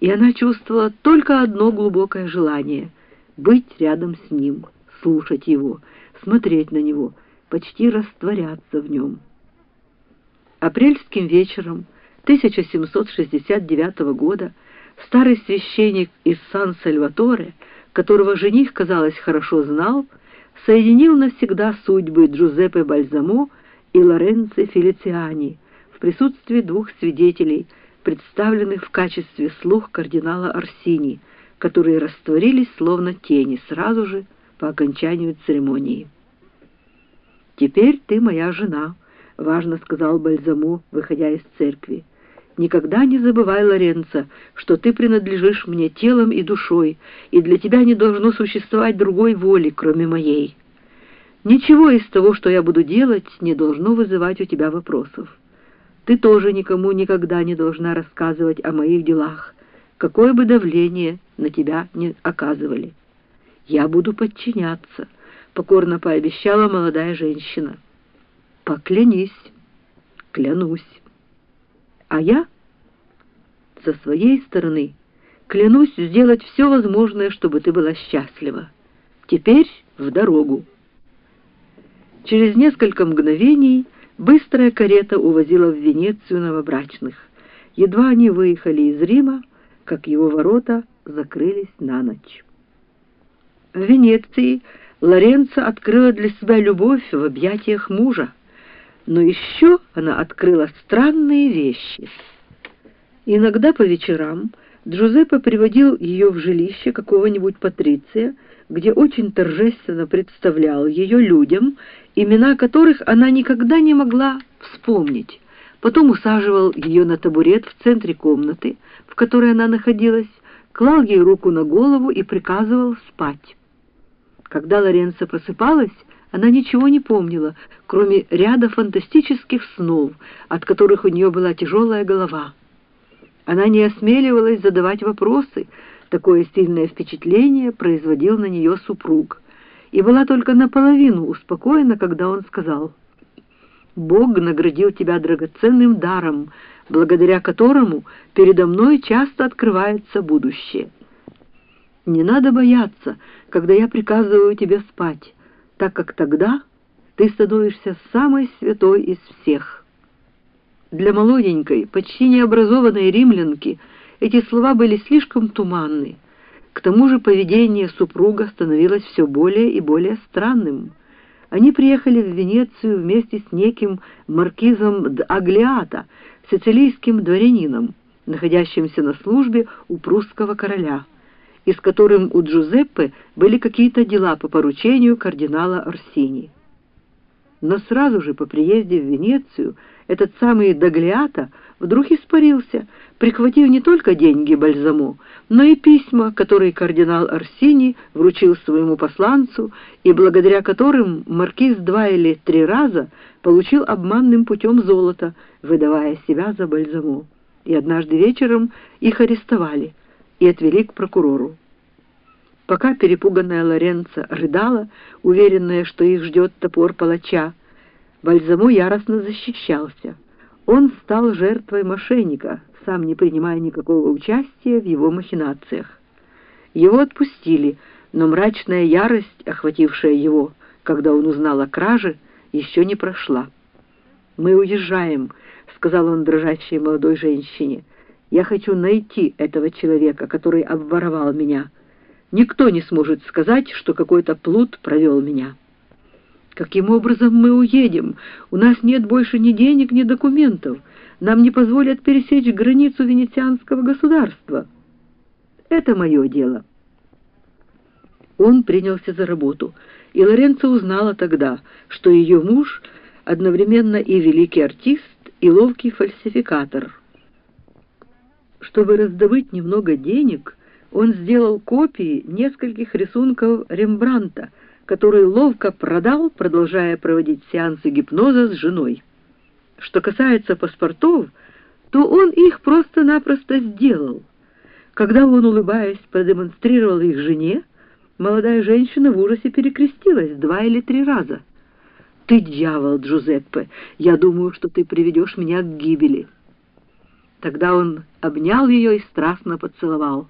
и она чувствовала только одно глубокое желание — быть рядом с ним, слушать его, смотреть на него, почти растворяться в нем. Апрельским вечером 1769 года старый священник из Сан-Сальваторе, которого жених, казалось, хорошо знал, соединил навсегда судьбы Джузеппе Бальзамо и Лоренцо Фелициани в присутствии двух свидетелей, представленных в качестве слух кардинала Арсини, которые растворились словно тени сразу же по окончанию церемонии. «Теперь ты моя жена», — важно сказал Бальзаму, выходя из церкви. «Никогда не забывай, Лоренцо, что ты принадлежишь мне телом и душой, и для тебя не должно существовать другой воли, кроме моей. Ничего из того, что я буду делать, не должно вызывать у тебя вопросов. Ты тоже никому никогда не должна рассказывать о моих делах, какое бы давление на тебя не оказывали. Я буду подчиняться» покорно пообещала молодая женщина. Поклянись. Клянусь. А я со своей стороны клянусь сделать все возможное, чтобы ты была счастлива. Теперь в дорогу. Через несколько мгновений быстрая карета увозила в Венецию новобрачных. Едва они выехали из Рима, как его ворота закрылись на ночь. В Венеции Лоренцо открыла для себя любовь в объятиях мужа, но еще она открыла странные вещи. Иногда по вечерам Джузеппе приводил ее в жилище какого-нибудь патриция, где очень торжественно представлял ее людям, имена которых она никогда не могла вспомнить. Потом усаживал ее на табурет в центре комнаты, в которой она находилась, клал ей руку на голову и приказывал спать. Когда Лоренцо просыпалась, она ничего не помнила, кроме ряда фантастических снов, от которых у нее была тяжелая голова. Она не осмеливалась задавать вопросы, такое сильное впечатление производил на нее супруг, и была только наполовину успокоена, когда он сказал «Бог наградил тебя драгоценным даром, благодаря которому передо мной часто открывается будущее». Не надо бояться, когда я приказываю тебе спать, так как тогда ты становишься самой святой из всех. Для молоденькой, почти необразованной римлянки эти слова были слишком туманны. К тому же поведение супруга становилось все более и более странным. Они приехали в Венецию вместе с неким маркизом Д'Аглиата, сицилийским дворянином, находящимся на службе у прусского короля и с которым у Джузеппе были какие-то дела по поручению кардинала Орсини. Но сразу же по приезде в Венецию этот самый Даглиата вдруг испарился, прихватив не только деньги Бальзамо, но и письма, которые кардинал Орсини вручил своему посланцу и благодаря которым маркиз два или три раза получил обманным путем золото, выдавая себя за Бальзамо. И однажды вечером их арестовали — и отвели к прокурору. Пока перепуганная Лоренца рыдала, уверенная, что их ждет топор палача, Бальзамо яростно защищался. Он стал жертвой мошенника, сам не принимая никакого участия в его махинациях. Его отпустили, но мрачная ярость, охватившая его, когда он узнал о краже, еще не прошла. «Мы уезжаем», — сказал он дрожащей молодой женщине, — я хочу найти этого человека, который обворовал меня. Никто не сможет сказать, что какой-то плут провел меня. Каким образом мы уедем? У нас нет больше ни денег, ни документов. Нам не позволят пересечь границу венецианского государства. Это мое дело. Он принялся за работу, и Лоренцо узнала тогда, что ее муж одновременно и великий артист, и ловкий фальсификатор — чтобы раздобыть немного денег, он сделал копии нескольких рисунков Рембранта, которые ловко продал, продолжая проводить сеансы гипноза с женой. Что касается паспортов, то он их просто-напросто сделал. Когда он, улыбаясь, продемонстрировал их жене, молодая женщина в ужасе перекрестилась два или три раза. «Ты дьявол, Джузеппе! Я думаю, что ты приведешь меня к гибели». Тогда он обнял ее и страстно поцеловал.